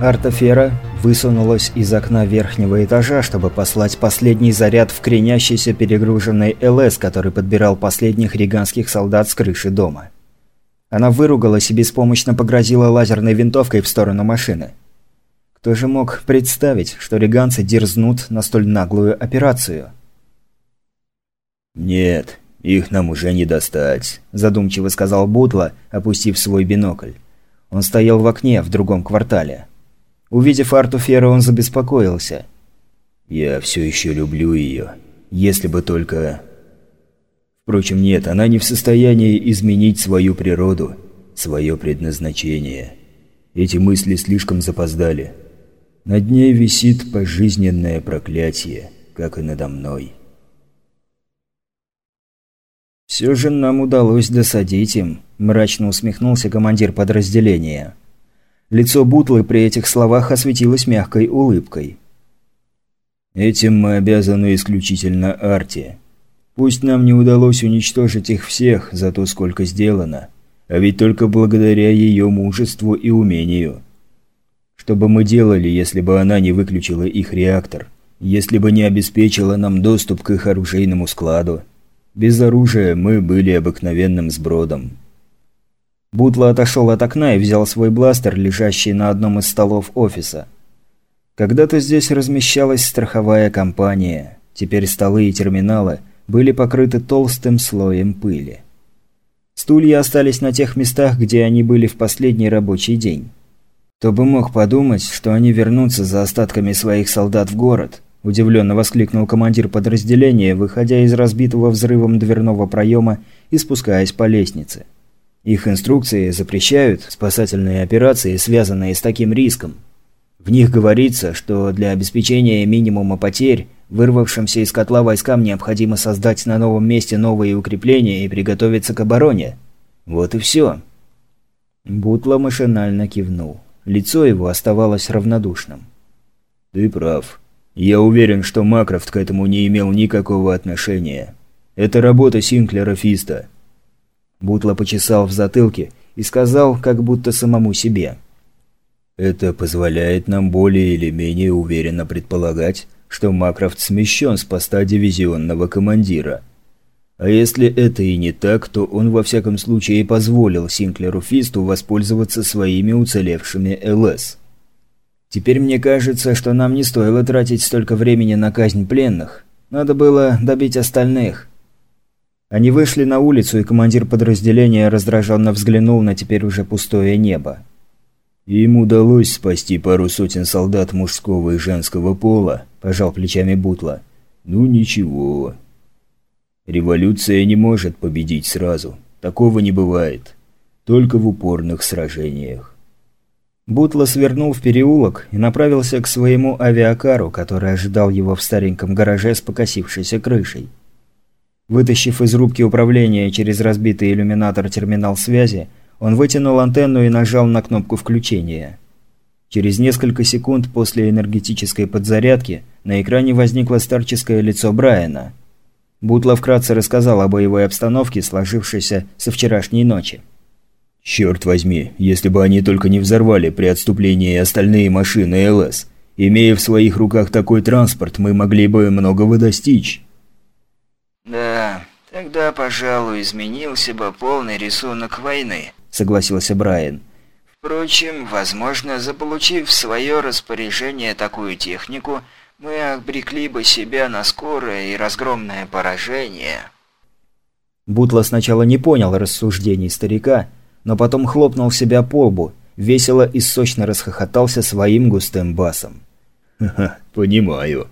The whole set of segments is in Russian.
Артофера высунулась из окна верхнего этажа, чтобы послать последний заряд в кренящийся перегруженный ЛС, который подбирал последних риганских солдат с крыши дома. Она выругалась и беспомощно погрозила лазерной винтовкой в сторону машины. Кто же мог представить, что риганцы дерзнут на столь наглую операцию? «Нет, их нам уже не достать», – задумчиво сказал Бутла, опустив свой бинокль. Он стоял в окне в другом квартале. Увидев Артуфера, он забеспокоился. «Я все еще люблю ее. Если бы только...» Впрочем, нет, она не в состоянии изменить свою природу, свое предназначение. Эти мысли слишком запоздали. Над ней висит пожизненное проклятие, как и надо мной. «Все же нам удалось досадить им», – мрачно усмехнулся командир подразделения. Лицо Бутлы при этих словах осветилось мягкой улыбкой. «Этим мы обязаны исключительно Арте. Пусть нам не удалось уничтожить их всех за то, сколько сделано, а ведь только благодаря ее мужеству и умению. Что бы мы делали, если бы она не выключила их реактор? Если бы не обеспечила нам доступ к их оружейному складу? Без оружия мы были обыкновенным сбродом». Бутла отошел от окна и взял свой бластер, лежащий на одном из столов офиса. Когда-то здесь размещалась страховая компания. Теперь столы и терминалы были покрыты толстым слоем пыли. Стулья остались на тех местах, где они были в последний рабочий день. Кто бы мог подумать, что они вернутся за остатками своих солдат в город, удивленно воскликнул командир подразделения, выходя из разбитого взрывом дверного проема и спускаясь по лестнице. Их инструкции запрещают спасательные операции, связанные с таким риском. В них говорится, что для обеспечения минимума потерь вырвавшимся из котла войскам необходимо создать на новом месте новые укрепления и приготовиться к обороне. Вот и все. Бутла машинально кивнул. Лицо его оставалось равнодушным. «Ты прав. Я уверен, что Макрофт к этому не имел никакого отношения. Это работа Синклера Фиста». Бутла почесал в затылке и сказал, как будто самому себе. «Это позволяет нам более или менее уверенно предполагать, что Макрофт смещен с поста дивизионного командира. А если это и не так, то он во всяком случае позволил Синклеру Фисту воспользоваться своими уцелевшими ЛС. Теперь мне кажется, что нам не стоило тратить столько времени на казнь пленных. Надо было добить остальных. Они вышли на улицу, и командир подразделения раздраженно взглянул на теперь уже пустое небо. «Им удалось спасти пару сотен солдат мужского и женского пола», – пожал плечами Бутла. «Ну ничего. Революция не может победить сразу. Такого не бывает. Только в упорных сражениях». Бутла свернул в переулок и направился к своему авиакару, который ожидал его в стареньком гараже с покосившейся крышей. Вытащив из рубки управления через разбитый иллюминатор терминал связи, он вытянул антенну и нажал на кнопку включения. Через несколько секунд после энергетической подзарядки на экране возникло старческое лицо Брайана. Бутла вкратце рассказал о боевой обстановке, сложившейся со вчерашней ночи. «Черт возьми, если бы они только не взорвали при отступлении остальные машины ЛС. Имея в своих руках такой транспорт, мы могли бы многого достичь». «Да, тогда, пожалуй, изменился бы полный рисунок войны», — согласился Брайан. «Впрочем, возможно, заполучив в свое распоряжение такую технику, мы обрекли бы себя на скорое и разгромное поражение». Бутла сначала не понял рассуждений старика, но потом хлопнул себя по лбу, весело и сочно расхохотался своим густым басом. «Ха-ха, понимаю.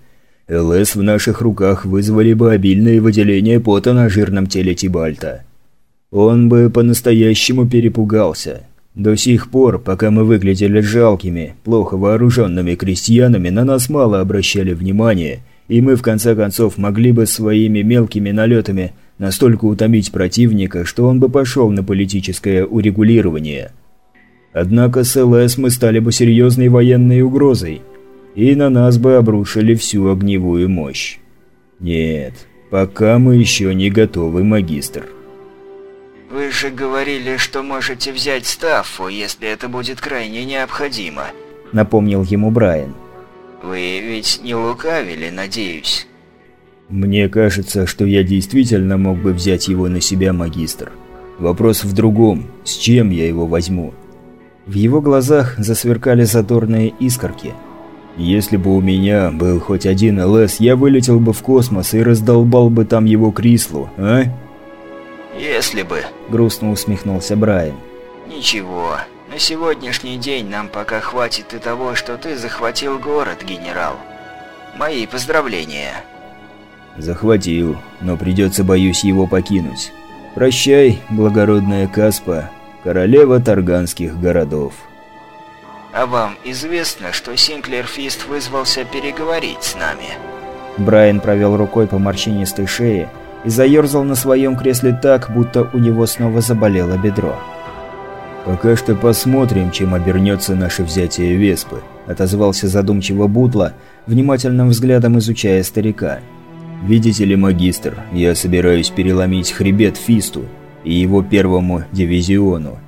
ЛС в наших руках вызвали бы обильное выделение пота на жирном теле Тибальта. Он бы по-настоящему перепугался. До сих пор, пока мы выглядели жалкими, плохо вооруженными крестьянами, на нас мало обращали внимания, и мы в конце концов могли бы своими мелкими налетами настолько утомить противника, что он бы пошел на политическое урегулирование. Однако с ЛС мы стали бы серьезной военной угрозой – и на нас бы обрушили всю огневую мощь. Нет, пока мы еще не готовы, магистр. Вы же говорили, что можете взять Стаффу, если это будет крайне необходимо. – напомнил ему Брайан. «Вы ведь не лукавили, надеюсь?» «Мне кажется, что я действительно мог бы взять его на себя, магистр. Вопрос в другом. С чем я его возьму?» В его глазах засверкали задорные искорки. «Если бы у меня был хоть один ЛС, я вылетел бы в космос и раздолбал бы там его Крислу, а?» «Если бы», – грустно усмехнулся Брайан. «Ничего, на сегодняшний день нам пока хватит и того, что ты захватил город, генерал. Мои поздравления». «Захватил, но придется, боюсь, его покинуть. Прощай, благородная Каспа, королева Тарганских городов». «А вам известно, что Синклер Фист вызвался переговорить с нами?» Брайан провел рукой по морщинистой шее и заерзал на своем кресле так, будто у него снова заболело бедро. «Пока что посмотрим, чем обернется наше взятие Веспы», – отозвался задумчиво Бутла, внимательным взглядом изучая старика. «Видите ли, магистр, я собираюсь переломить хребет Фисту и его первому дивизиону.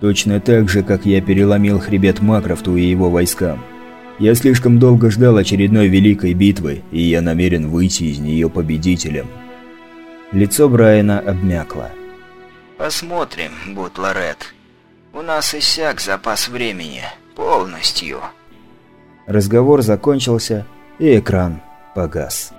Точно так же, как я переломил хребет Макрофту и его войскам. Я слишком долго ждал очередной великой битвы, и я намерен выйти из нее победителем». Лицо Брайана обмякло. «Посмотрим, Бутларет», у нас иссяк запас времени. Полностью. Разговор закончился, и экран погас.